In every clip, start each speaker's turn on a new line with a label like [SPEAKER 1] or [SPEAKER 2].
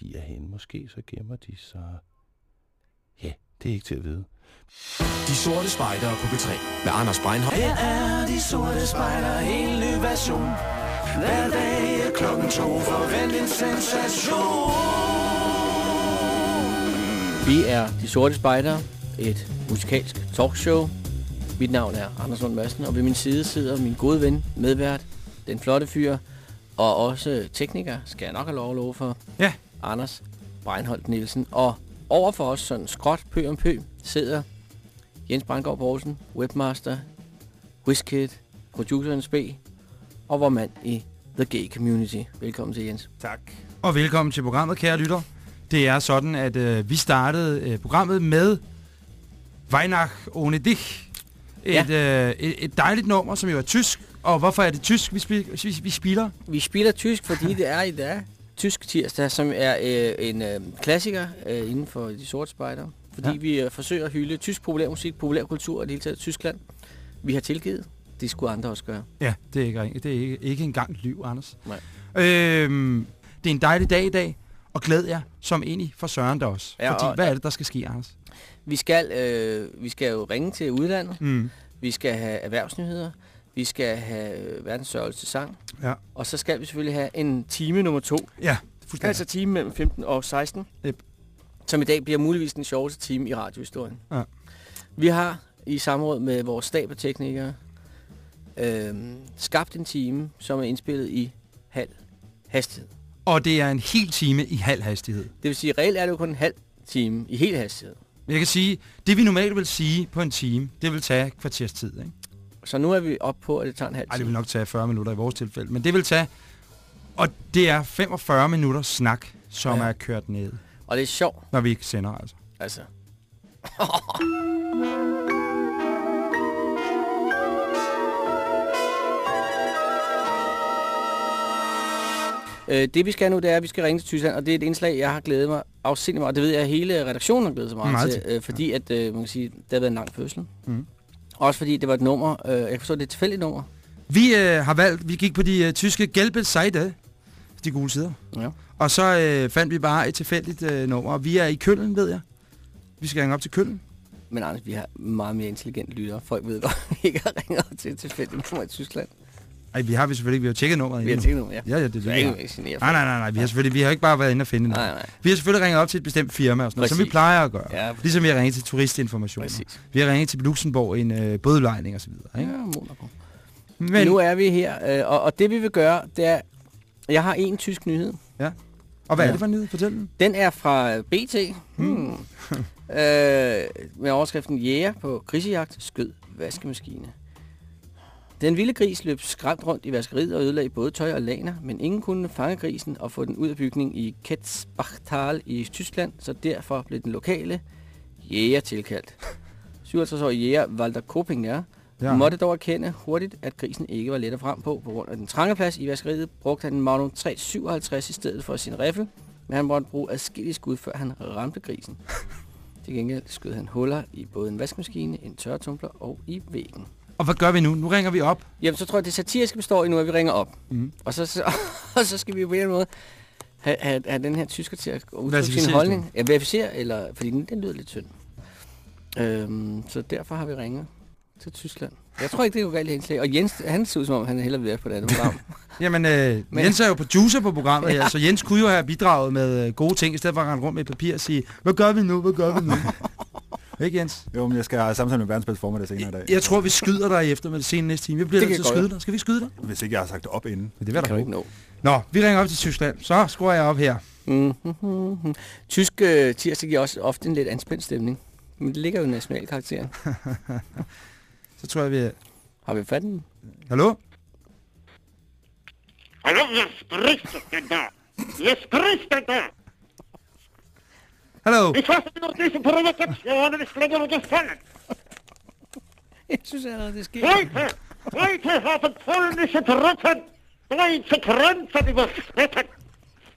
[SPEAKER 1] de er henne. Måske så gemmer de sig... Ja, det er ikke til at vide.
[SPEAKER 2] De sorte spejdere på B3 med Anders Breinholt.
[SPEAKER 3] Her er de sorte spejder, en ny version. Hver dag er klokken to, forvent en sensation.
[SPEAKER 4] Vi er De Sorte Spejdere, et musikalsk talkshow. Mit navn er Anders Lund Madsen, og ved min side sidder min gode ven, medvært, den flotte fyr, og også tekniker, skal jeg nok have lov at love for,
[SPEAKER 5] Ja.
[SPEAKER 4] Anders Breinholt Nielsen. Og over for os, sådan skråt pø om pø, sidder Jens Brandgaard Poulsen, webmaster, WizKid, producerens B, og vor mand i The Gay Community. Velkommen til, Jens.
[SPEAKER 5] Tak. Og velkommen til programmet, kære lytter. Det er sådan, at øh, vi startede øh, programmet med Weihnacht ohne dich. Et, øh, et, et dejligt nummer, som jo er tysk. Og hvorfor er det tysk, vi, spil, vi, vi spiller?
[SPEAKER 4] Vi spiller tysk, fordi det er i dag tysk tirsdag, som er øh, en øh, klassiker øh, inden for de sorte spejder. Fordi
[SPEAKER 5] Ja.
[SPEAKER 4] vi øh, forsøger at hylde tysk populærmusik, populærkultur og det hele taget Tyskland. Vi har tilgivet. Det skulle andre også gøre.
[SPEAKER 5] Ja, det er ikke, det er ikke, ikke engang liv, Anders.
[SPEAKER 4] Nej.
[SPEAKER 5] Øhm, det er en dejlig dag i dag, og glæd jer som enig for Søren der også.
[SPEAKER 4] Ja,
[SPEAKER 5] Fordi,
[SPEAKER 4] og-
[SPEAKER 5] hvad er det, der skal ske, Anders?
[SPEAKER 4] Vi skal, øh, vi skal jo ringe til udlandet.
[SPEAKER 5] Mm.
[SPEAKER 4] Vi skal have erhvervsnyheder. Vi skal have verdens sang.
[SPEAKER 5] Ja.
[SPEAKER 4] Og så skal vi selvfølgelig have en time nummer to.
[SPEAKER 5] Ja, fuldstændig.
[SPEAKER 4] Altså time mellem 15 og 16.
[SPEAKER 5] Yep.
[SPEAKER 4] Som i dag bliver muligvis den sjoveste time i radiohistorien.
[SPEAKER 5] Ja.
[SPEAKER 4] Vi har i samråd med vores stab af teknikere øh, skabt en time, som er indspillet i halv hastighed.
[SPEAKER 5] Og det er en hel time i halv hastighed.
[SPEAKER 4] Det vil sige, reelt er det jo kun en halv time i hel hastighed.
[SPEAKER 5] Jeg kan sige, det vi normalt vil sige på en time, det vil tage kvarters tid, ikke?
[SPEAKER 4] Så nu er vi oppe på, at det tager en halv
[SPEAKER 5] Ej, det
[SPEAKER 4] time.
[SPEAKER 5] vil nok tage 40 minutter i vores tilfælde. Men det vil tage... Og det er 45 minutter snak, som ja. Er kørt ned,
[SPEAKER 4] Og det er sjovt,
[SPEAKER 5] når vi ikke sender, altså.
[SPEAKER 4] altså. Øh, det vi skal nu, det er, at vi skal ringe til Tyskland, og det er et indslag, jeg har glædet mig afsindigt meget, og det ved jeg, at hele redaktionen har glædet sig meget,
[SPEAKER 5] Meget
[SPEAKER 4] til, øh, fordi at, øh, man kan sige, det har været en lang fødsel.
[SPEAKER 5] Mhm.
[SPEAKER 4] Også fordi det var et nummer, øh, jeg kan forstå, det er et tilfældigt nummer.
[SPEAKER 5] Vi øh, har valgt, vi gik på de øh, tyske gelbe Seite, de gule sider.
[SPEAKER 4] Ja.
[SPEAKER 5] Og så øh, fandt vi bare et tilfældigt øh, nummer. Vi er i Køln, ved jeg. Vi skal ringe op til Køln.
[SPEAKER 4] Men Anders, vi har meget mere intelligent lyttere. Folk ved godt, vi ikke har ringet til et tilfældigt nummer i Tyskland.
[SPEAKER 5] Ej, vi har vi selvfølgelig ikke. Vi har tjekket nummeret
[SPEAKER 4] Vi har
[SPEAKER 5] endnu.
[SPEAKER 4] tænkt nummer, ja.
[SPEAKER 5] Ja, ja, det er det.
[SPEAKER 4] ikke genere
[SPEAKER 5] Nej, nej, nej, nej. Vi har selvfølgelig, vi har ikke bare været inde og finde noget.
[SPEAKER 4] Nej, nej.
[SPEAKER 5] Vi har selvfølgelig ringet op til et bestemt firma og sådan noget, som vi plejer at gøre.
[SPEAKER 4] Ja,
[SPEAKER 5] Ligesom vi har ringet til turistinformation.
[SPEAKER 4] præcis.
[SPEAKER 5] Vi har ringet til Luxembourg en øh, bådlejning og så videre.
[SPEAKER 4] Ja,
[SPEAKER 5] Ikke?
[SPEAKER 4] Monaco.
[SPEAKER 5] Men,
[SPEAKER 4] nu er vi her, øh, og, og det vi vil gøre, det er, jeg har en tysk nyhed.
[SPEAKER 5] og hvad er
[SPEAKER 4] Ja.
[SPEAKER 5] det for en nyhed? Fortæl den.
[SPEAKER 4] Den er fra BT. Hmm. øh, med overskriften Jæger på grisejagt skød vaskemaskine. Den vilde gris løb skræmt rundt i vaskeriet og ødelagde både tøj og laner, men ingen kunne fange grisen og få den ud af bygningen i Ketzbachtal i Tyskland, så derfor blev den lokale jæger tilkaldt. 57-årige jæger Walter Kopinger ja. måtte dog erkende hurtigt, at grisen ikke var let at frem på. På grund af den trange plads i vaskeriet brugte han en Magnum 357 i stedet for sin riffel, men han måtte bruge adskillige skud, før han ramte grisen. Til gengæld skød han huller i både en vaskemaskine, en tørretumbler og i væggen.
[SPEAKER 5] Og hvad gør vi nu? Nu ringer vi op.
[SPEAKER 4] Jamen, så tror jeg, det satiriske består i nu, at vi ringer op.
[SPEAKER 5] Mhm.
[SPEAKER 4] Og så, så, og så skal vi på en eller anden måde have, have, have den her tysker til at udtrykke sin holdning. Ja, verificere, eller, fordi den, den lyder lidt tynd. Øhm, så derfor har vi ringet til Tyskland. Jeg tror ikke, det er jo galt i indslag. Og Jens, han ser ud som om, han hellere vil være på det andet program.
[SPEAKER 5] Jamen, øh,
[SPEAKER 4] Men-
[SPEAKER 5] Jens er jo producer på programmet
[SPEAKER 4] Ja.
[SPEAKER 5] her, så Jens kunne jo have bidraget med øh, gode ting, i stedet for at rende rundt med papir og sige, hvad gør vi nu, hvad gør vi nu? Ikke Jens?
[SPEAKER 6] Jo, men jeg skal have samtale med verdensbedste formiddag senere i dag.
[SPEAKER 5] Jeg tror, vi skyder dig efter med det senere næste time. Jeg bliver
[SPEAKER 4] Det
[SPEAKER 5] nødt til at skyde dig. Skal vi skyde dig?
[SPEAKER 6] Hvis ikke jeg har sagt det op inden.
[SPEAKER 5] Men det vil
[SPEAKER 4] du
[SPEAKER 5] der
[SPEAKER 4] ikke
[SPEAKER 5] ikke
[SPEAKER 4] nå.
[SPEAKER 5] Nå, vi ringer op til Tyskland. Så skruer jeg op her.
[SPEAKER 4] Mm-hmm. Tysk øh, tirsdag giver også ofte en lidt anspændt stemning. Men det ligger jo i nationalkarakteren.
[SPEAKER 5] Så tror jeg, vi...
[SPEAKER 4] Har vi fat den?
[SPEAKER 5] Hallo?
[SPEAKER 7] Hallo, wer spricht denn da?
[SPEAKER 5] Hallo.
[SPEAKER 7] Ik was nog deze product op
[SPEAKER 4] schoon oh, en ik slinger
[SPEAKER 7] op dat is polnische Truppen deutsche Grenzen überschritten.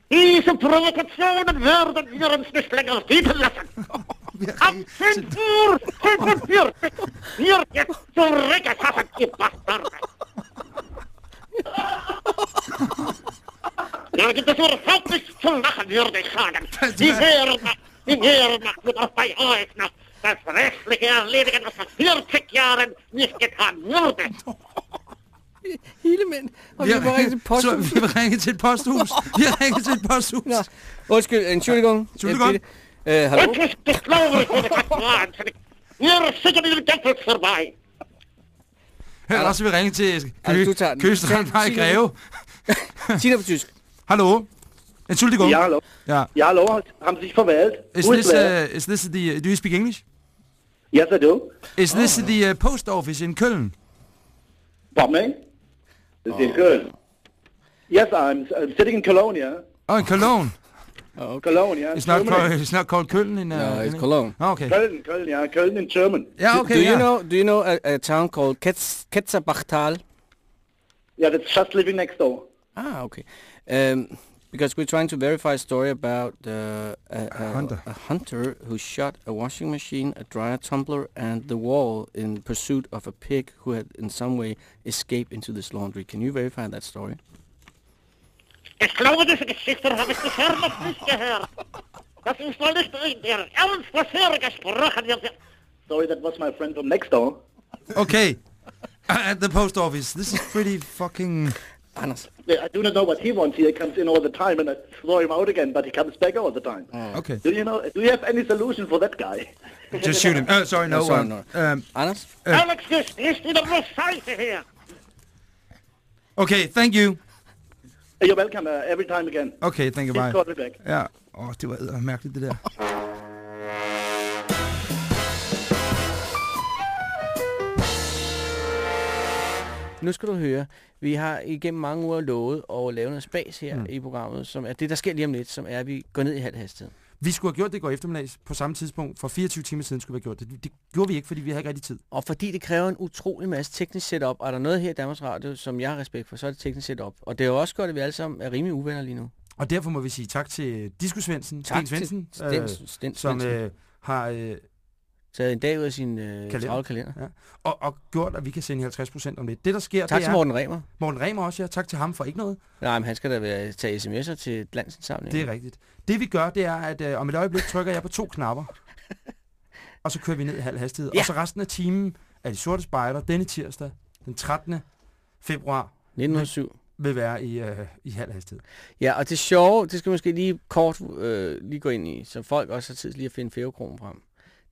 [SPEAKER 7] Diese provocationen werden wir uns nicht länger bieten lassen. Am 5 Uhr 45 wir jetzt zurückgeschaffen, Bastarde. Gibt weer überhaupt zu lachen, würde ich. Die euch noch das restliche erledigen, was vor 40 Jahren nicht getan wurde.
[SPEAKER 4] Hele mænd. Og vi
[SPEAKER 5] har-
[SPEAKER 4] må ringe til
[SPEAKER 5] så,
[SPEAKER 4] posthus.
[SPEAKER 5] vi har ringet til et posthus. Vi har ringet til et posthus.
[SPEAKER 4] Nå, undskyld, Entschuldigung.
[SPEAKER 5] Entschuldigung.
[SPEAKER 4] Øh, bitte. Øh, hallo?
[SPEAKER 7] Und es ist traurig, wurde das wahnsinnig. Ihr sichert den Deckel vorbei.
[SPEAKER 5] Ellers vil vi ringe til
[SPEAKER 4] Altså,
[SPEAKER 5] Kø,
[SPEAKER 4] den.
[SPEAKER 5] Køstrandvej Greve.
[SPEAKER 4] Det på tysk.
[SPEAKER 5] Hallo? Entschuldigung.
[SPEAKER 8] Ja, hallo.
[SPEAKER 5] Ja.
[SPEAKER 8] Ja, hallo. Haben Sie sich verwählt?
[SPEAKER 5] Is
[SPEAKER 8] Who is
[SPEAKER 5] this,
[SPEAKER 8] there?
[SPEAKER 5] uh, is this the, do you speak English?
[SPEAKER 8] Yes, I do.
[SPEAKER 5] Is this the uh, post office in Köln?
[SPEAKER 8] Pardon me? This is good. Yes, I'm, I'm sitting in Cologne, yeah.
[SPEAKER 5] Oh, in Cologne.
[SPEAKER 8] Cologne, yeah.
[SPEAKER 5] It's not,
[SPEAKER 8] Germany.
[SPEAKER 5] called, it's not called Köln in... Uh,
[SPEAKER 4] No, it's
[SPEAKER 5] in-
[SPEAKER 4] Cologne.
[SPEAKER 5] Oh, okay.
[SPEAKER 8] Köln, Köln, yeah. Köln in German.
[SPEAKER 5] Yeah, okay,
[SPEAKER 4] do you
[SPEAKER 5] yeah.
[SPEAKER 4] know do you know a, a town called Ketz, Ketzerbachtal?
[SPEAKER 8] Yeah, that's just living next door.
[SPEAKER 4] Ah, okay. Um, because we're trying to verify a story about uh, a, a,
[SPEAKER 5] hunter.
[SPEAKER 4] a hunter who shot a washing machine, a dryer tumbler, and the wall in pursuit of a pig who had in some way escaped into this laundry. Can you verify that story?
[SPEAKER 7] Ich glaube, diese Geschichte habe ich bisher noch nicht gehört. Das ist wohl nicht in der Ernst, gesprochen wird.
[SPEAKER 8] Sorry, that was my friend from next door.
[SPEAKER 5] Okay. At the post office. This is pretty fucking...
[SPEAKER 4] Anders.
[SPEAKER 8] Yeah, I do not know what he wants. He comes in all the time, and I throw him out again, but he comes back all the time.
[SPEAKER 5] Okay.
[SPEAKER 8] Do you know? Do you have any solution for that guy?
[SPEAKER 5] Just shoot him. Uh, sorry, no.
[SPEAKER 4] No, sorry,
[SPEAKER 5] um,
[SPEAKER 4] no.
[SPEAKER 5] Um,
[SPEAKER 4] Anders?
[SPEAKER 7] Alex, du sprichst wieder nur Scheiße hier.
[SPEAKER 5] okay, thank you.
[SPEAKER 8] You're welcome uh, every time again.
[SPEAKER 5] Okay, thank you,
[SPEAKER 8] Please
[SPEAKER 5] bye.
[SPEAKER 8] call me back.
[SPEAKER 5] Ja, åh, det var eddermame mærkeligt, det der.
[SPEAKER 4] Nu skal du høre, vi har igennem mange uger lovet at lave noget spas her mm. i programmet, som er det, der sker lige om lidt, som er, at vi går ned i halv hastighed.
[SPEAKER 5] Vi skulle have gjort det i går eftermiddags på samme tidspunkt. For 24 timer siden skulle vi have gjort det. Det gjorde vi ikke, fordi vi havde ikke rigtig tid.
[SPEAKER 4] Og fordi det kræver en utrolig masse teknisk setup, og er der noget her i Danmarks Radio, som jeg har respekt for, så er det teknisk setup. Og det er jo også godt, at vi alle sammen er rimelig uvenner lige nu.
[SPEAKER 5] Og derfor må vi sige tak til Disco Svendsen,
[SPEAKER 4] Tak
[SPEAKER 5] Sten Svendsen,
[SPEAKER 4] til Sten, Sten,
[SPEAKER 5] som
[SPEAKER 4] Svendsen.
[SPEAKER 5] øh, har øh,
[SPEAKER 4] taget en dag ud af sin øh,
[SPEAKER 5] Kalender.
[SPEAKER 4] travle kalender.
[SPEAKER 5] ja, og, og gjort, at vi kan sende 50% om lidt. Det, der sker,
[SPEAKER 4] Tak
[SPEAKER 5] det
[SPEAKER 4] til
[SPEAKER 5] er...
[SPEAKER 4] Morten Remer.
[SPEAKER 5] Morten Remer også, ja. Tak til ham for ikke noget.
[SPEAKER 4] Nej, men han skal da være, tage sms'er til landsindsamlingen.
[SPEAKER 5] Det er rigtigt. Det vi gør, det er, at øh, om et øjeblik trykker jeg på to knapper. og så kører vi ned i halv hastighed.
[SPEAKER 4] Ja.
[SPEAKER 5] Og så resten af timen er de sorte spejder denne tirsdag, den 13. februar,
[SPEAKER 4] 1907.
[SPEAKER 5] vil være i, øh, i halv hastighed.
[SPEAKER 4] Ja, og det sjove, det skal måske lige kort øh, lige gå ind i, så folk også har tid lige at finde fævekronen frem.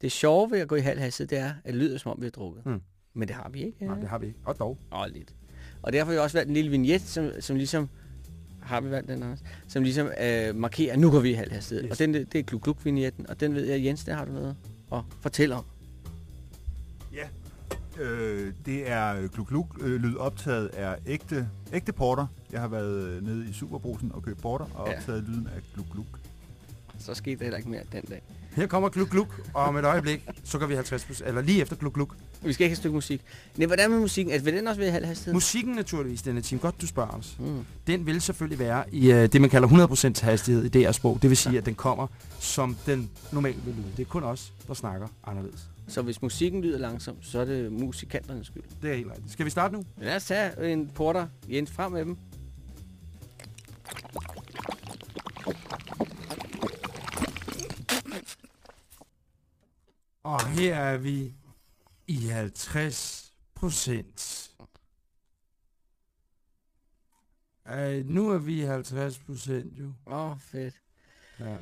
[SPEAKER 4] Det sjove ved at gå i halv hastighed, det er, at det lyder som om vi har drukket.
[SPEAKER 5] Mm.
[SPEAKER 4] Men det har vi ikke.
[SPEAKER 5] Nej, det har vi ikke. Og dog.
[SPEAKER 4] Åh, lidt. Og derfor har vi også valgt en lille vignet, som, som ligesom... Har vi valgt den, Anders? Som ligesom øh, markerer, at nu går vi i halv hastighed.
[SPEAKER 5] Yes.
[SPEAKER 4] Og den, det er gluk gluk vignetten og den ved jeg, Jens, der har du noget at fortælle om.
[SPEAKER 6] Ja, øh, det er gluk-gluk øh, lyd optaget af ægte, ægte porter. Jeg har været øh, nede i Superbrusen og købt porter og
[SPEAKER 4] Ja.
[SPEAKER 6] optaget lyden af gluk-gluk.
[SPEAKER 4] Så skete der heller ikke mere den dag.
[SPEAKER 5] Her kommer gluk gluk, og om et øjeblik, så går vi 50 eller lige efter gluk gluk.
[SPEAKER 4] Vi skal ikke have et stykke musik. Nej, hvordan med musikken? Altså, vil den også være halv hastighed?
[SPEAKER 5] Musikken naturligvis, denne time. Godt, du spørger os.
[SPEAKER 4] Mm.
[SPEAKER 5] Den vil selvfølgelig være i øh, det, man kalder 100% hastighed i deres sprog. Det vil sige, at den kommer, som den normalt vil lyde. Det er kun os, der snakker anderledes.
[SPEAKER 4] Så hvis musikken lyder langsomt, så er det musikanternes skyld.
[SPEAKER 5] Det er helt rigtigt. Skal vi starte nu?
[SPEAKER 4] Lad os tage en porter, Jens, frem med dem.
[SPEAKER 5] Og her er vi i 50 procent. Uh, nu er vi i 50 procent jo.
[SPEAKER 4] Åh, oh, fedt.
[SPEAKER 5] Ja.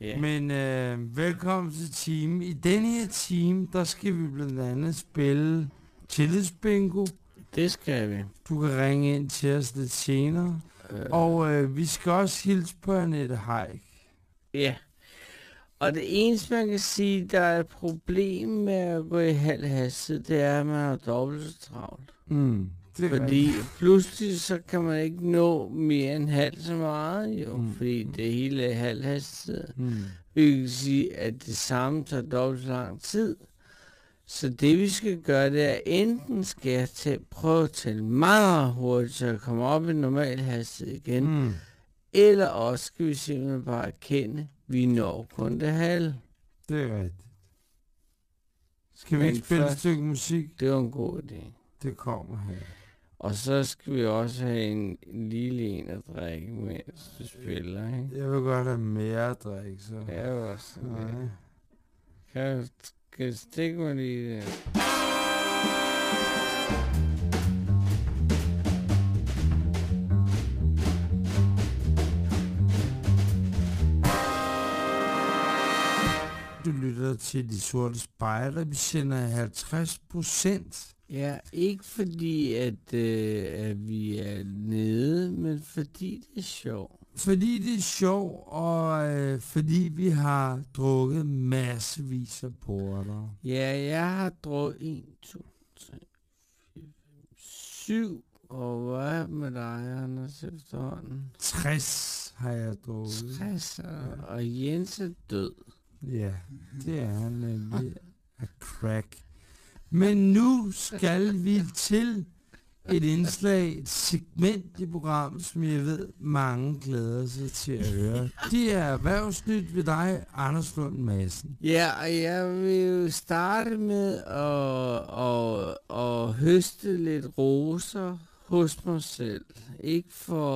[SPEAKER 4] Ja.
[SPEAKER 5] Men øh, velkommen til team. I denne her team, der skal vi blandt andet spille tillidsbingo.
[SPEAKER 4] Det skal vi.
[SPEAKER 5] Du kan ringe ind til os lidt senere.
[SPEAKER 4] Øh,
[SPEAKER 5] Og øh, vi skal også hilse på Annette Haik.
[SPEAKER 4] Ja. Og det eneste, man kan sige, der er et problem med at gå i halv hastighed, det er, at man har dobbelt så travlt.
[SPEAKER 5] Mm, det er
[SPEAKER 4] Fordi
[SPEAKER 5] rigtigt.
[SPEAKER 4] pludselig så kan man ikke nå mere end halv så meget, jo.
[SPEAKER 5] Mm.
[SPEAKER 4] Fordi det hele er halv hastighed.
[SPEAKER 5] Mm.
[SPEAKER 4] Vi kan sige, at det samme tager dobbelt så lang tid. Så det vi skal gøre, det er enten skal jeg til, prøve at tælle meget hurtigt, så jeg kommer op i normal hastighed igen. Mm. Eller også skal vi simpelthen bare erkende, vi når kun det halve.
[SPEAKER 5] Det er rigtigt. Skal vi
[SPEAKER 4] Men
[SPEAKER 5] ikke spille et stykke musik?
[SPEAKER 4] Det var en god idé.
[SPEAKER 5] Det kommer her.
[SPEAKER 4] Og så skal vi også have en, lille en at drikke, mens du spiller, ikke?
[SPEAKER 5] Jeg vil godt have mere at drikke, så.
[SPEAKER 4] Jo også det. Kan du stikke mig lige der?
[SPEAKER 5] Til De Sorte Spejder. Vi sender 50 procent.
[SPEAKER 4] Ja, ikke fordi, at, øh, at vi er nede, men fordi det er sjovt.
[SPEAKER 5] Fordi det er sjovt, og øh, fordi vi har drukket massevis af porter.
[SPEAKER 4] Ja, jeg har drukket 1, 2, 3, 4, 5, 7. Og hvad er med dig, Anders, efterhånden?
[SPEAKER 5] 60 har jeg drukket.
[SPEAKER 4] 60, og- og Jens er død.
[SPEAKER 5] Ja, det er han nemlig af crack. Men nu skal vi til et indslag, et segment i programmet, som jeg ved, mange glæder sig til at høre. Det er Erhvervsnyt ved dig, Anders Lund Madsen.
[SPEAKER 4] Ja, og jeg vil jo starte med at, at, at høste lidt roser hos mig selv. Ikke for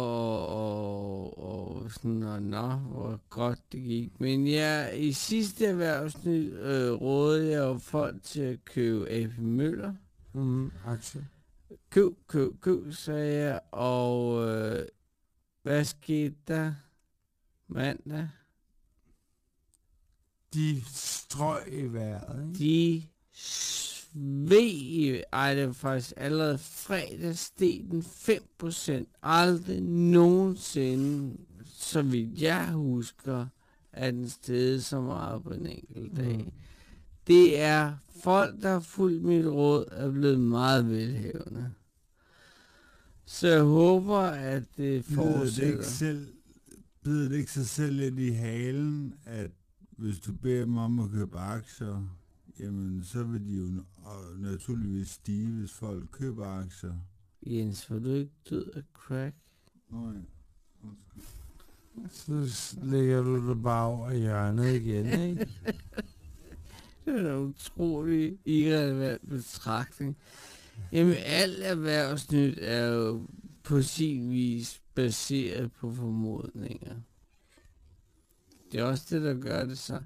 [SPEAKER 4] at, at, at sådan, at nå, hvor godt det gik. Men jeg, i sidste erhvervsnyt øh, rådede jeg jo folk til at købe AP Møller.
[SPEAKER 5] Mm, aktier.
[SPEAKER 4] Køb, køb, køb, sagde jeg. Og øh, hvad skete der mandag?
[SPEAKER 5] De strøg i vejret, ikke?
[SPEAKER 4] De sved, ej det var faktisk allerede fredag steg den 5%. Aldrig nogensinde, så vidt jeg husker, er den steget så meget på en enkelt dag.
[SPEAKER 5] Mm.
[SPEAKER 4] Det er folk, der har fulgt mit råd, er blevet meget velhævende. Så jeg håber, at det
[SPEAKER 9] Bider det
[SPEAKER 4] fortsætter.
[SPEAKER 9] selv, bider det ikke sig selv lidt i halen, at hvis du beder dem om at købe aktier, jamen så vil de jo naturligvis stige, hvis folk køber aktier.
[SPEAKER 4] Jens, var du ikke død af crack?
[SPEAKER 9] Nå ja.
[SPEAKER 5] Så lægger du det bare over hjørnet igen, ikke?
[SPEAKER 4] Det er en utrolig irrelevant betragtning. Jamen, alt erhvervsnyt er jo på sin vis baseret på formodninger. Det er også det, der gør det så.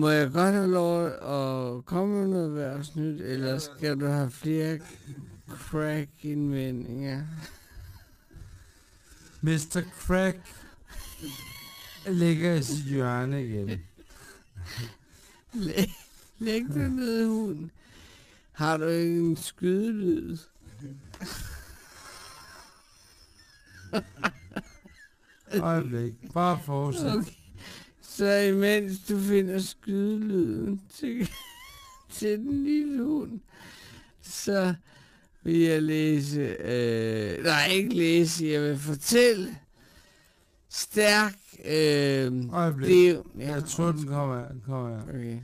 [SPEAKER 4] Må jeg godt have lov at komme med noget erhvervsnyt, eller skal du have flere crack-indvendinger?
[SPEAKER 5] Mr. Crack ligger i sit hjørne igen.
[SPEAKER 4] Læg, læg dig ned, hund. Har du ikke en skydelyd?
[SPEAKER 5] Øjeblik. Bare fortsæt.
[SPEAKER 4] Okay. Så imens du finder skydelyden til, til den lille hund, så vil jeg læse, øh, nej ikke læse, jeg vil fortælle stærk, øh,
[SPEAKER 5] Øjeblik.
[SPEAKER 4] det ja,
[SPEAKER 5] Jeg tror, den kommer. Den kommer her.
[SPEAKER 4] Okay.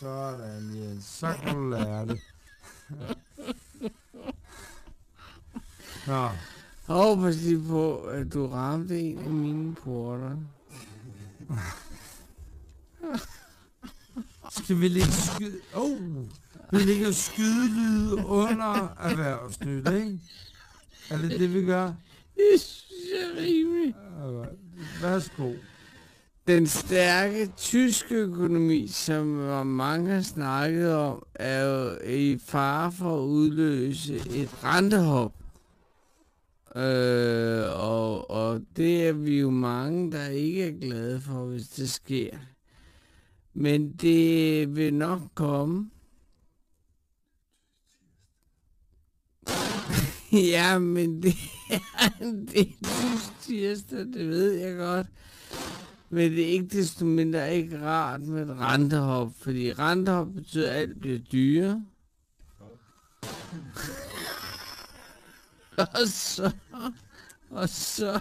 [SPEAKER 5] Sådan, Jens. Så kan du lære det. Nå,
[SPEAKER 4] Jeg håber lige på, at du ramte en af mine porter.
[SPEAKER 5] skal vi lægge skyde... Oh, vi lægger skydelyde under erhvervsnyt, ikke? Er det det, vi gør?
[SPEAKER 4] Det synes jeg er rimeligt.
[SPEAKER 5] Værsgo.
[SPEAKER 4] Den stærke tyske økonomi, som mange har snakket om, er jo i fare for at udløse et rentehop. Øh, og, og det er vi jo mange, der ikke er glade for, hvis det sker. Men det vil nok komme. ja, men det er, det er tirsdag, det ved jeg godt. Men det er ikke desto mindre ikke rart med et rentehop, fordi rentehop betyder, at alt bliver dyre. og så, og så,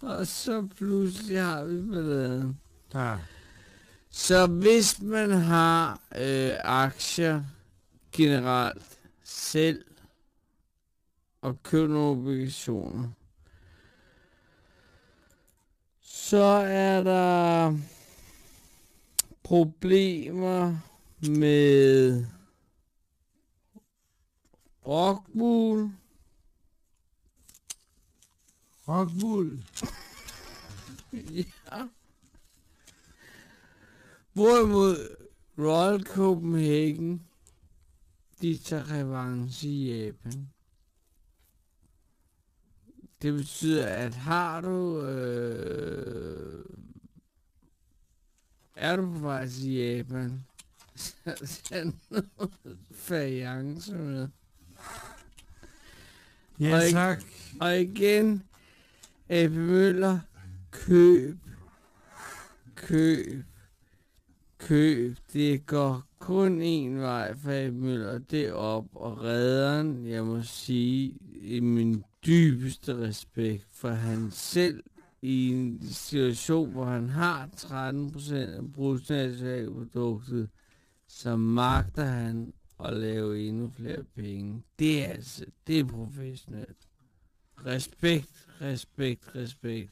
[SPEAKER 4] og så pludselig har vi balladen.
[SPEAKER 5] Ja.
[SPEAKER 4] Så hvis man har øh, aktier generelt selv og køber nogle obligationer, så er der problemer med Rockbull.
[SPEAKER 5] Rockbull.
[SPEAKER 4] ja. Hvorimod Royal Copenhagen, de tager revanche i Japan. Det betyder, at har du... Øh, er du på vej til Japan, så tag noget fajance med.
[SPEAKER 5] Ja,
[SPEAKER 4] og,
[SPEAKER 5] tak.
[SPEAKER 4] Og igen, AP Møller, køb, køb, køb. Det går kun én vej for AP Møller, det er op. Og redderen, jeg må sige, i min dybeste respekt for han selv i en situation, hvor han har 13% af bruttonationalproduktet, så magter han at lave endnu flere penge. Det er altså, det er professionelt. Respekt, respekt, respekt.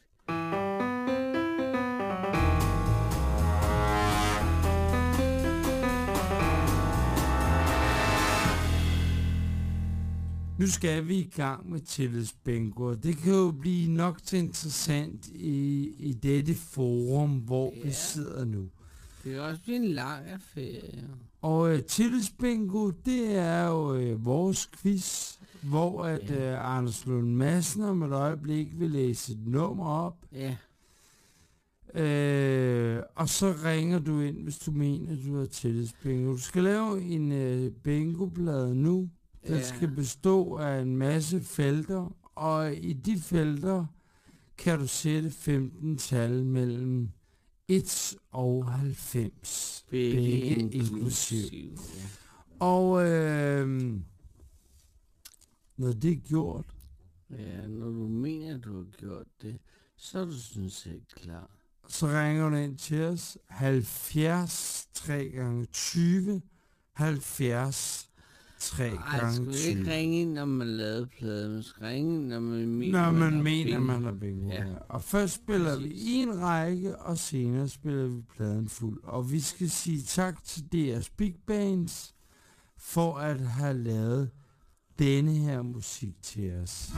[SPEAKER 5] Nu skal vi i gang med tillidsbingo, det kan jo blive nok til interessant i, i dette forum, hvor ja. vi sidder nu.
[SPEAKER 4] Det kan også blive en lang affære.
[SPEAKER 5] Og uh, tillidsbingo, det er jo uh, vores quiz, hvor at uh, Anders Lund Madsen om et øjeblik vil læse et nummer op.
[SPEAKER 4] Ja.
[SPEAKER 5] Øh, og så ringer du ind, hvis du mener, du har tillidsbingo. Du skal lave en uh, bingoblad nu. Den
[SPEAKER 4] Ja.
[SPEAKER 5] skal bestå af en masse felter, og i de felter kan du sætte 15 tal mellem 1 og 90.
[SPEAKER 4] Begge
[SPEAKER 5] inklusiv,
[SPEAKER 4] ja.
[SPEAKER 5] Og øh, når det er gjort,
[SPEAKER 4] Ja, når du mener, at du har gjort det, så er du sådan set klar.
[SPEAKER 5] så ringer du ind til os 70 3 gange 20 70 3
[SPEAKER 4] Ej,
[SPEAKER 5] gange
[SPEAKER 4] skal vi
[SPEAKER 5] 20.
[SPEAKER 4] ikke ringe ind, når man lavede pladen? Man skal ringe ind, når man mener,
[SPEAKER 5] Når man
[SPEAKER 4] har
[SPEAKER 5] mener, man har bingo.
[SPEAKER 4] Ja.
[SPEAKER 5] Og først spiller vi i en række, og senere spiller vi pladen fuld. Og vi skal sige tak til DR's Big Bands for at have lavet denne her musik til os.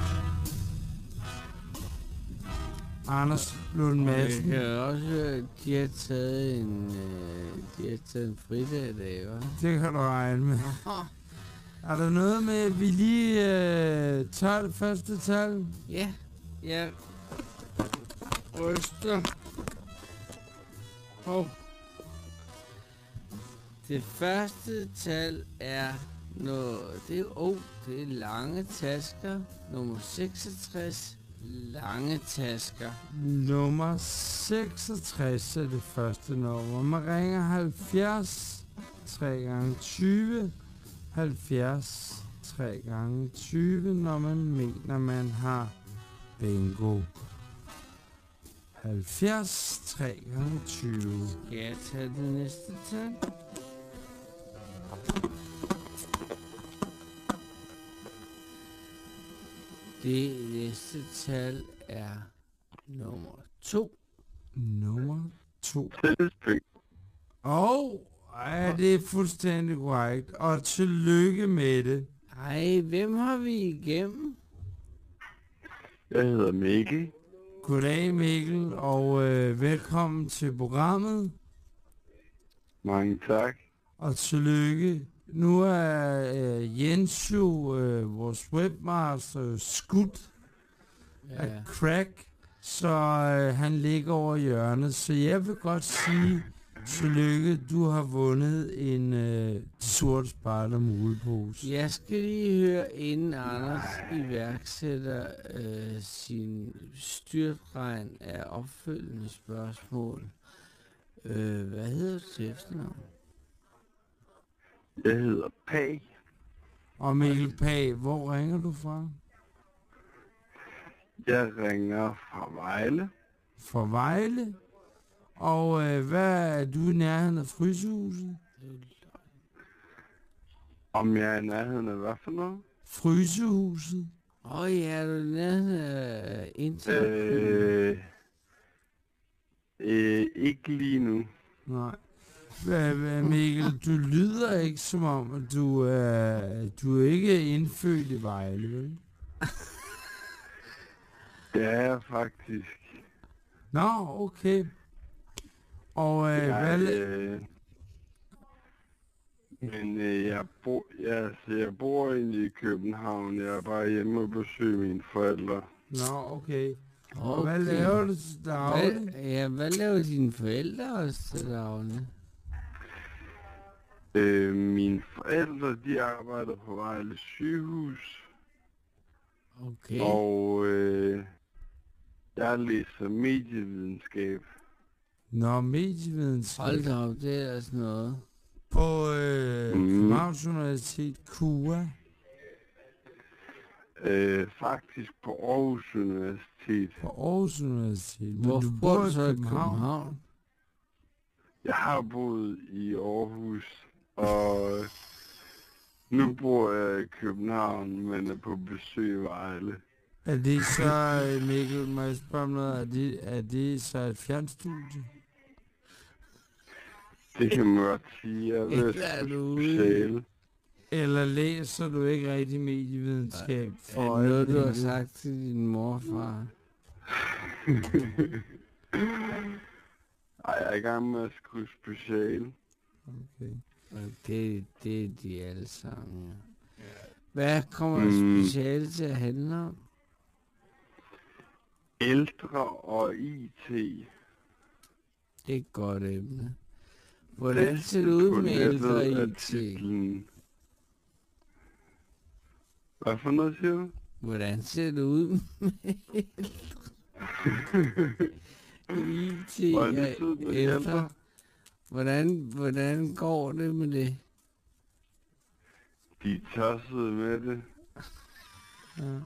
[SPEAKER 5] Anders Lund Madsen.
[SPEAKER 4] kan også at de har taget en, øh, de har taget en fridag i dag, hva'?
[SPEAKER 5] Det kan du regne med. Er der noget med, at vi lige øh, tager det første tal?
[SPEAKER 4] Ja, jeg ryster. Hov. Det første tal er noget, det er, oh, det er lange tasker. Nummer 66, lange tasker.
[SPEAKER 5] Nummer 66 er det første nummer. Man ringer 70 3 gange 20 70 3 gange 20, når man mener, man har bingo. 70 3 gange 20.
[SPEAKER 4] Skal jeg tage det næste tal? Det næste tal er nummer 2.
[SPEAKER 5] Nummer 2. Og er det er fuldstændig korrekt. Og tillykke med det.
[SPEAKER 4] Ej, hvem har vi igennem?
[SPEAKER 10] Jeg hedder Mikkel.
[SPEAKER 5] Goddag Mikkel, og øh, velkommen til programmet.
[SPEAKER 10] Mange tak.
[SPEAKER 5] Og tillykke. Nu er øh, Jens jo, øh, vores webmaster, skudt ja. af crack, så øh, han ligger over hjørnet. Så jeg vil godt sige tillykke, du har vundet en øh, de sorte spejler mulepose.
[SPEAKER 4] Jeg skal lige høre, inden Anders iværksætter øh, sin styrtregn af opfølgende spørgsmål. Øh, hvad hedder du til efternavn?
[SPEAKER 10] Jeg hedder Pag.
[SPEAKER 5] Og Mikkel Pag, hvor ringer du fra?
[SPEAKER 10] Jeg ringer fra Vejle.
[SPEAKER 5] Fra Vejle? Og øh, hvad er du i nærheden af Frysehuset?
[SPEAKER 10] Om jeg er i nærheden af hvad for noget?
[SPEAKER 5] Frysehuset?
[SPEAKER 4] Åh oh, ja, du er nærheden af internet.
[SPEAKER 10] Øh, øh, ikke lige nu.
[SPEAKER 5] Nej. Mikkel, du lyder ikke som om, at du, er, du er ikke indfødt i Vejle, vel?
[SPEAKER 10] Det er jeg faktisk.
[SPEAKER 5] Nå, okay. Og øh,
[SPEAKER 10] jeg,
[SPEAKER 5] hvad,
[SPEAKER 10] øh, men øh, jeg, bor, jeg, altså, jeg bor egentlig i København. Jeg er bare hjemme og besøger mine forældre.
[SPEAKER 5] Nå, okay. Og
[SPEAKER 4] Okay.
[SPEAKER 5] hvad laver du til daglig?
[SPEAKER 4] Hvad, ja, hvad laver dine forældre også til daglig?
[SPEAKER 10] Øh, mine forældre, de arbejder på Vejle sygehus.
[SPEAKER 4] Okay.
[SPEAKER 10] Og øh, jeg læser medievidenskab.
[SPEAKER 5] Nå, medievidenskab.
[SPEAKER 4] Hold da op, det er sådan noget.
[SPEAKER 5] På øh,
[SPEAKER 10] Mm.
[SPEAKER 5] Københavns Universitet, KUA.
[SPEAKER 10] Øh, faktisk på Aarhus Universitet.
[SPEAKER 5] På Aarhus Universitet. Men
[SPEAKER 4] Hvor
[SPEAKER 5] du
[SPEAKER 4] bor så i
[SPEAKER 5] København.
[SPEAKER 4] København?
[SPEAKER 10] Jeg har boet i Aarhus, og nu bor jeg i København, men er på besøg i Vejle.
[SPEAKER 5] Er det så, øh, Mikkel, må jeg spørge om noget, er det, er det så et fjernstudie?
[SPEAKER 10] Det kan man godt sige. Jeg ved,
[SPEAKER 4] Eller er du ude?
[SPEAKER 10] speciale.
[SPEAKER 5] Eller læser du ikke rigtig medievidenskab?
[SPEAKER 4] For er det noget, du har sagt til din morfar?
[SPEAKER 10] Ej, jeg er i gang med at skrive speciale.
[SPEAKER 5] Okay.
[SPEAKER 4] Og det, det er de alle sammen, ja. Hvad kommer
[SPEAKER 10] Mm.
[SPEAKER 4] speciale til at handle om?
[SPEAKER 10] Ældre og IT.
[SPEAKER 4] Det er et godt emne. Hvordan ser det ud med ældre
[SPEAKER 10] er
[SPEAKER 4] IT?
[SPEAKER 10] titlen. Hvad for noget siger du?
[SPEAKER 4] Hvordan ser det ud med IT
[SPEAKER 10] Hvordan
[SPEAKER 4] og
[SPEAKER 10] det
[SPEAKER 4] ældre? Hvordan, hvordan går det med det?
[SPEAKER 10] De er tossede med det.
[SPEAKER 4] Ja.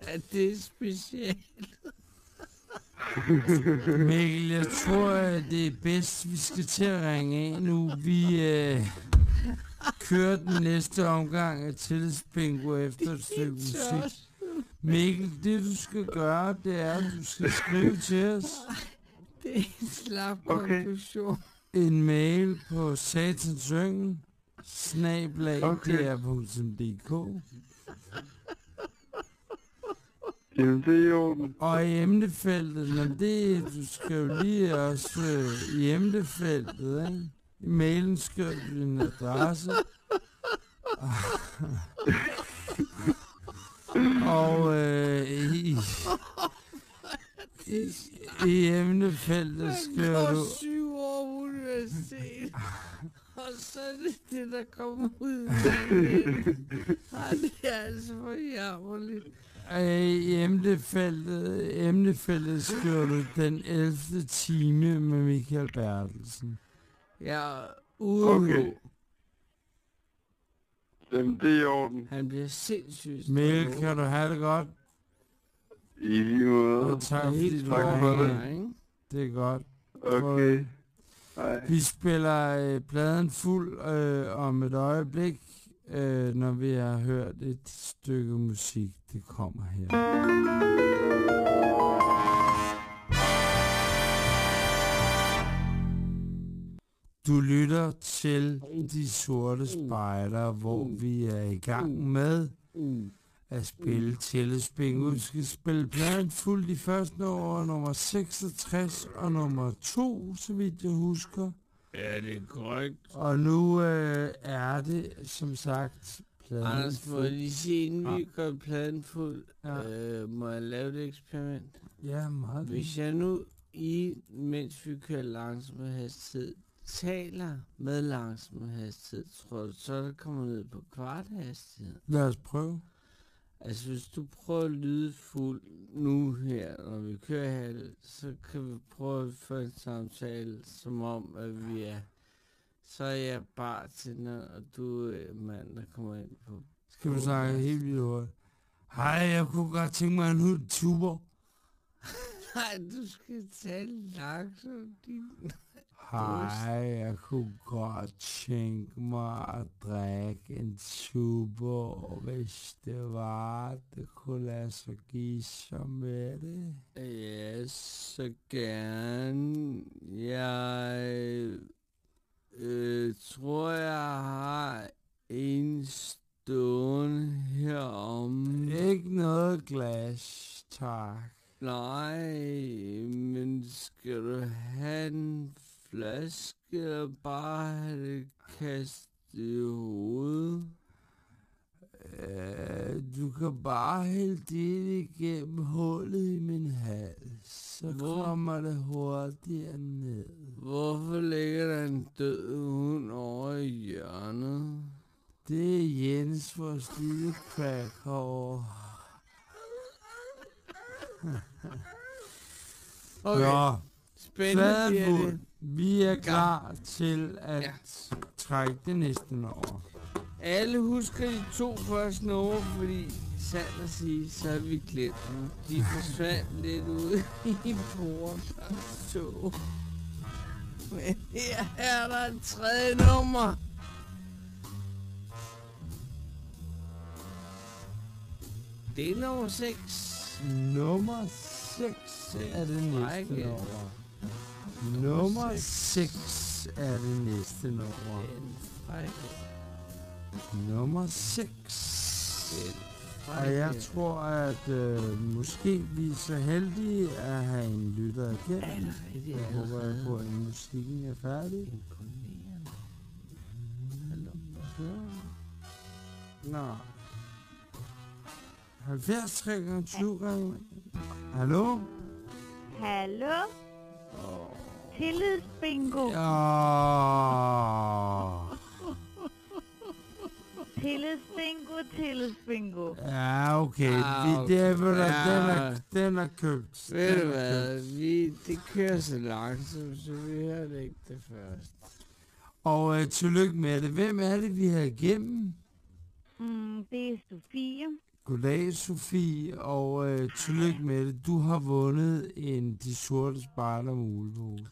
[SPEAKER 4] Er det specielt?
[SPEAKER 5] Mikkel, jeg tror, at det er bedst, vi skal til at ringe af nu. Vi øh, kører den næste omgang af tillidsbingo efter et stykke musik. Mikkel, det du skal gøre, det er, at du skal skrive til os
[SPEAKER 4] Det er en slap
[SPEAKER 10] Okay.
[SPEAKER 4] konklusion.
[SPEAKER 5] En mail på satansyngel, snablag,
[SPEAKER 10] Okay. Jamen, det er i orden.
[SPEAKER 5] Og i emnefeltet, men det, du skal jo lige også øh, i emnefeltet, ikke? I mailen skriver du din adresse. Og øh, i, i, i emnefeltet skriver
[SPEAKER 4] Han
[SPEAKER 5] du...
[SPEAKER 4] går syv år på universitet. Og så er det det, der kommer ud. Ej, det er altså for jammerligt.
[SPEAKER 5] I emnefeltet, emnefeltet skriver du den 11. time med Michael Bertelsen.
[SPEAKER 4] Er ude
[SPEAKER 10] Okay. Jamen, det er i orden.
[SPEAKER 4] Han bliver sindssygt.
[SPEAKER 5] Mikkel, kan du have det godt?
[SPEAKER 10] I lige måde.
[SPEAKER 5] Og tak fordi du
[SPEAKER 10] Tak for det.
[SPEAKER 5] ringede.
[SPEAKER 4] ikke?
[SPEAKER 5] Det er godt.
[SPEAKER 10] Okay.
[SPEAKER 5] Vi spiller øh, pladen fuld øh, om et øjeblik, øh, når vi har hørt et stykke musik. Det kommer her. Du lytter til De Sorte Spejder, hvor vi er i gang med at spille Tællespingo. Vi skal spille pladen fuld de første år, nummer 66 og nummer 2, så vidt jeg husker.
[SPEAKER 4] Ja, det er korrekt.
[SPEAKER 5] Og nu øh, er det, som sagt, pladen
[SPEAKER 4] Anders, må jeg lige sige, inden vi gør pladen fuld,
[SPEAKER 5] Ja.
[SPEAKER 4] øh, må jeg lave det eksperiment?
[SPEAKER 5] Ja, meget
[SPEAKER 4] Hvis jeg nu, i, mens vi kører langsom hastighed, taler med langsom hastighed, tror du, så det kommer ned på kvart hastighed?
[SPEAKER 5] Lad os prøve.
[SPEAKER 4] Altså, hvis du prøver at lyde fuld nu her, når vi kører her, så kan vi prøve at få en samtale, som om, at vi er... Så er jeg bartender, og du er mand, der kommer ind på...
[SPEAKER 5] Skal vi snakke helt vildt hurtigt. Hej, jeg kunne godt tænke mig en hund tuber.
[SPEAKER 4] Nej, du skal tale langsomt, din...
[SPEAKER 5] Hej, jeg kunne godt tænke mig at drikke en tuber, hvis det var, det kunne lade sig give sig med det.
[SPEAKER 4] Ja, så gerne. Jeg øh, tror, jeg har en stående herom.
[SPEAKER 5] Ikke noget glas, tak.
[SPEAKER 4] Nej, men skal du have en flaske, eller bare have det kastet i hovedet?
[SPEAKER 5] Øh, du kan bare hælde det igennem hullet i min hals. Så
[SPEAKER 4] Hvor?
[SPEAKER 5] kommer det hurtigere ned.
[SPEAKER 4] Hvorfor ligger der en død hund over i hjørnet?
[SPEAKER 5] Det er Jens, vores lille crackhår.
[SPEAKER 4] Okay.
[SPEAKER 5] Nå,
[SPEAKER 4] Spændende
[SPEAKER 5] Fadfuld. Vi er klar til at
[SPEAKER 4] Ja.
[SPEAKER 5] trække det næste nummer.
[SPEAKER 4] Alle husker de to første numre, fordi sandt at sige, så har vi glemt. De forsvandt lidt ud i porten så. Men her er der et tredje nummer. Det er nummer 6.
[SPEAKER 5] Nummer 6 er det næste nummer. Nummer 6 er det næste nummer.
[SPEAKER 4] En frække.
[SPEAKER 5] Nummer 6.
[SPEAKER 4] En
[SPEAKER 5] Og jeg tror, at øh, måske vi er så heldige at have en lytter igen.
[SPEAKER 4] Allerede
[SPEAKER 5] Jeg håber jeg på, at musikken er færdig.
[SPEAKER 4] Imponerende.
[SPEAKER 5] Så. Nå. 70 3 gange 20 gange. Hallo?
[SPEAKER 11] Hallo? Tillidsbingo.
[SPEAKER 5] Ja.
[SPEAKER 11] Tillidsbingo, tillidsbingo.
[SPEAKER 5] Ja, okay.
[SPEAKER 4] Ah,
[SPEAKER 5] Vi, det er, vel,
[SPEAKER 4] okay.
[SPEAKER 5] den, er,
[SPEAKER 4] Ja.
[SPEAKER 5] den er købt.
[SPEAKER 4] Ved
[SPEAKER 5] Den
[SPEAKER 4] du hvad,
[SPEAKER 5] købt.
[SPEAKER 4] vi, det kører så langsomt, så vi hører det ikke det først.
[SPEAKER 5] Og øh, tillykke med det. Hvem er det, vi har igennem?
[SPEAKER 11] Mm, det er Sofie.
[SPEAKER 5] Goddag, Sofie, og øh, tillykke med det. Du har vundet en De Sorte Spejler mulepose.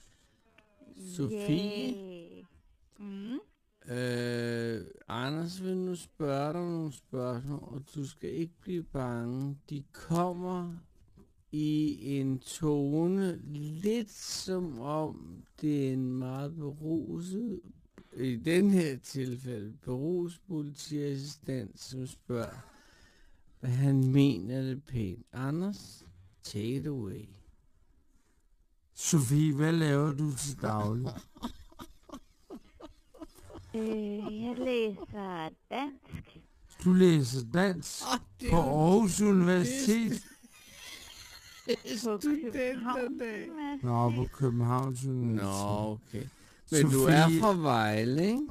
[SPEAKER 4] Sofie?
[SPEAKER 11] Yeah. Mm.
[SPEAKER 4] Øh, Anders vil nu spørge dig nogle spørgsmål, og du skal ikke blive bange. De kommer i en tone, lidt som om det er en meget beruset, i den her tilfælde, beruset politiassistent, som spørger, han mener det pænt. Anders, take it away.
[SPEAKER 5] Sofie, hvad laver du til daglig?
[SPEAKER 11] Øh, jeg læser dansk.
[SPEAKER 5] Du læser dansk på Aarhus Universitet.
[SPEAKER 11] København.
[SPEAKER 5] Nå, på Københavns Universitet.
[SPEAKER 4] Nå, okay. Men du er fra Vejle, ikke?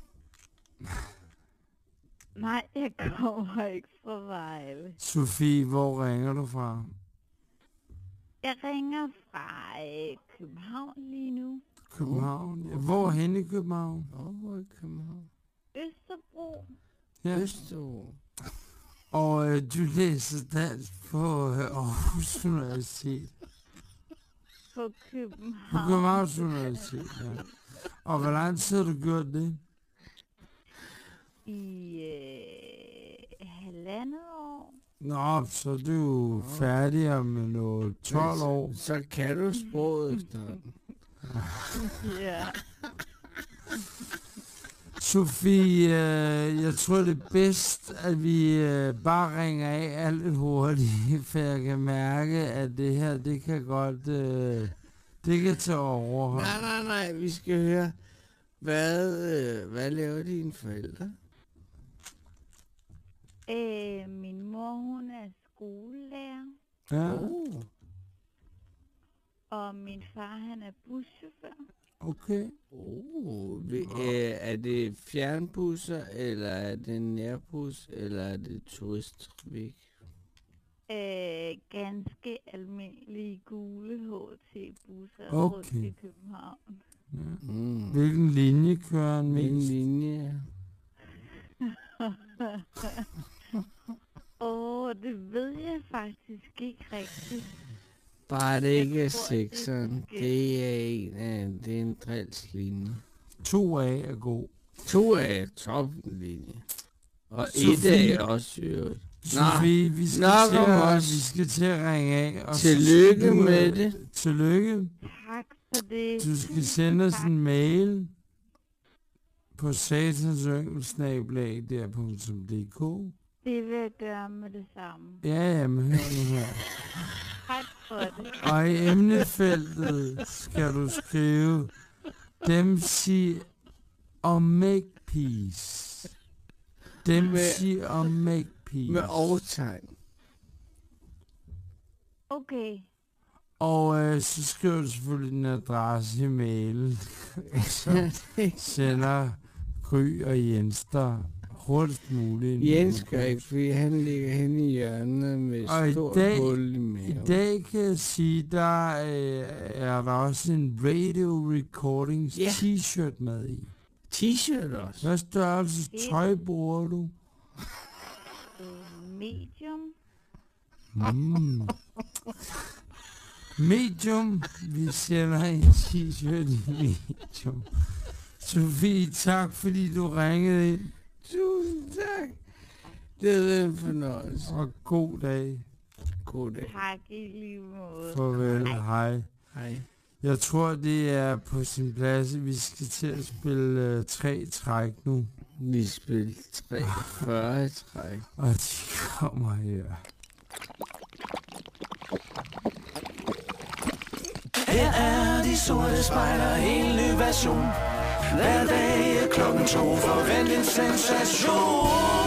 [SPEAKER 11] Nej, jeg kommer ikke fra Vejle.
[SPEAKER 5] Sofie, hvor ringer du fra?
[SPEAKER 11] Jeg ringer fra øh, København lige nu.
[SPEAKER 5] København. Ja, hvor hen i København?
[SPEAKER 4] Åh, hvor i København?
[SPEAKER 11] Østerbro.
[SPEAKER 5] Ja.
[SPEAKER 4] Østerbro.
[SPEAKER 5] Og øh, du læser dansk på øh, Aarhus Universitet.
[SPEAKER 11] På
[SPEAKER 5] På
[SPEAKER 11] København.
[SPEAKER 5] Københavns Universitet, ja. Og hvor lang tid har du gjort det?
[SPEAKER 11] I øh, halvandet år.
[SPEAKER 5] Nå, så er du jo færdig om noget 12 år.
[SPEAKER 4] Så kan du sproget efterhånden.
[SPEAKER 11] Ja.
[SPEAKER 5] Sofie, øh, jeg tror det er bedst, at vi øh, bare ringer af alt lidt hurtigt, for jeg kan mærke, at det her, det kan godt, øh, det kan tage overhånd.
[SPEAKER 4] Nej, nej, nej, vi skal høre, hvad, øh, hvad laver dine forældre?
[SPEAKER 11] Øh, min mor, hun er skolelærer.
[SPEAKER 5] Ja,
[SPEAKER 4] Oh,
[SPEAKER 11] Og min far, han er buschauffør.
[SPEAKER 5] okay.
[SPEAKER 4] oh, vi, øh, er det fjernbusser, eller er det nærbus, eller er det turisttrafik?
[SPEAKER 11] Øh, ganske almindelige gule HT-busser
[SPEAKER 5] Okay.
[SPEAKER 11] rundt i København.
[SPEAKER 5] Ja.
[SPEAKER 4] Mm.
[SPEAKER 5] Hvilken linje kører han
[SPEAKER 4] Hvilken
[SPEAKER 5] mest?
[SPEAKER 4] linje?
[SPEAKER 11] Åh, oh, det ved jeg faktisk ikke rigtigt.
[SPEAKER 4] Bare det ikke er
[SPEAKER 11] er
[SPEAKER 4] sekseren. Det er en af, det er en drilslinje.
[SPEAKER 5] To af er god.
[SPEAKER 4] To er toplinje. Og et
[SPEAKER 5] Sofie-
[SPEAKER 4] er også øvrigt.
[SPEAKER 5] Sofie, vi skal,
[SPEAKER 4] Nok
[SPEAKER 5] til at,
[SPEAKER 4] os.
[SPEAKER 5] vi skal til at ringe af. Og
[SPEAKER 4] Tillykke
[SPEAKER 5] skal du,
[SPEAKER 4] med det.
[SPEAKER 5] Tillykke.
[SPEAKER 11] Tak for det.
[SPEAKER 5] Du skal sende os en mail. på satans yngelsnabelag der.dk.
[SPEAKER 11] Det vil jeg gøre med det samme.
[SPEAKER 5] Ja, ja, men hør nu her.
[SPEAKER 11] Tak for det.
[SPEAKER 5] Og i emnefeltet skal du skrive Dempsey og make peace. Dempsey og make peace.
[SPEAKER 4] Med overtegn.
[SPEAKER 11] Okay.
[SPEAKER 5] Og øh, så skriver du selvfølgelig din adresse i mailen. så sender Gry og Jens der hurtigst muligt. en
[SPEAKER 4] Jens gør ikke, fordi han ligger henne i hjørnet med et
[SPEAKER 5] Og i
[SPEAKER 4] stort
[SPEAKER 5] dag,
[SPEAKER 4] hul i
[SPEAKER 5] i
[SPEAKER 4] maven.
[SPEAKER 5] dag kan jeg sige, der øh, er der også en radio recordings
[SPEAKER 4] Ja.
[SPEAKER 5] t-shirt med i.
[SPEAKER 4] T-shirt også?
[SPEAKER 5] Hvad størrelse tøj bruger du?
[SPEAKER 11] Øh, medium.
[SPEAKER 5] Mm. Medium. Vi sender en t-shirt i medium. Sofie, tak fordi du ringede ind.
[SPEAKER 4] Tusind tak. Det er en fornøjelse.
[SPEAKER 5] Og god dag.
[SPEAKER 4] God dag.
[SPEAKER 11] Tak i lige måde.
[SPEAKER 5] Farvel. Hej.
[SPEAKER 4] Hej.
[SPEAKER 5] Jeg tror, det er på sin plads, vi skal til at spille uh, tre træk nu.
[SPEAKER 4] Vi spiller 43 træk.
[SPEAKER 5] Og de kommer her.
[SPEAKER 3] Her er de sorte spejler, en ny version. Hver dag er klokken to, forvent en sensation.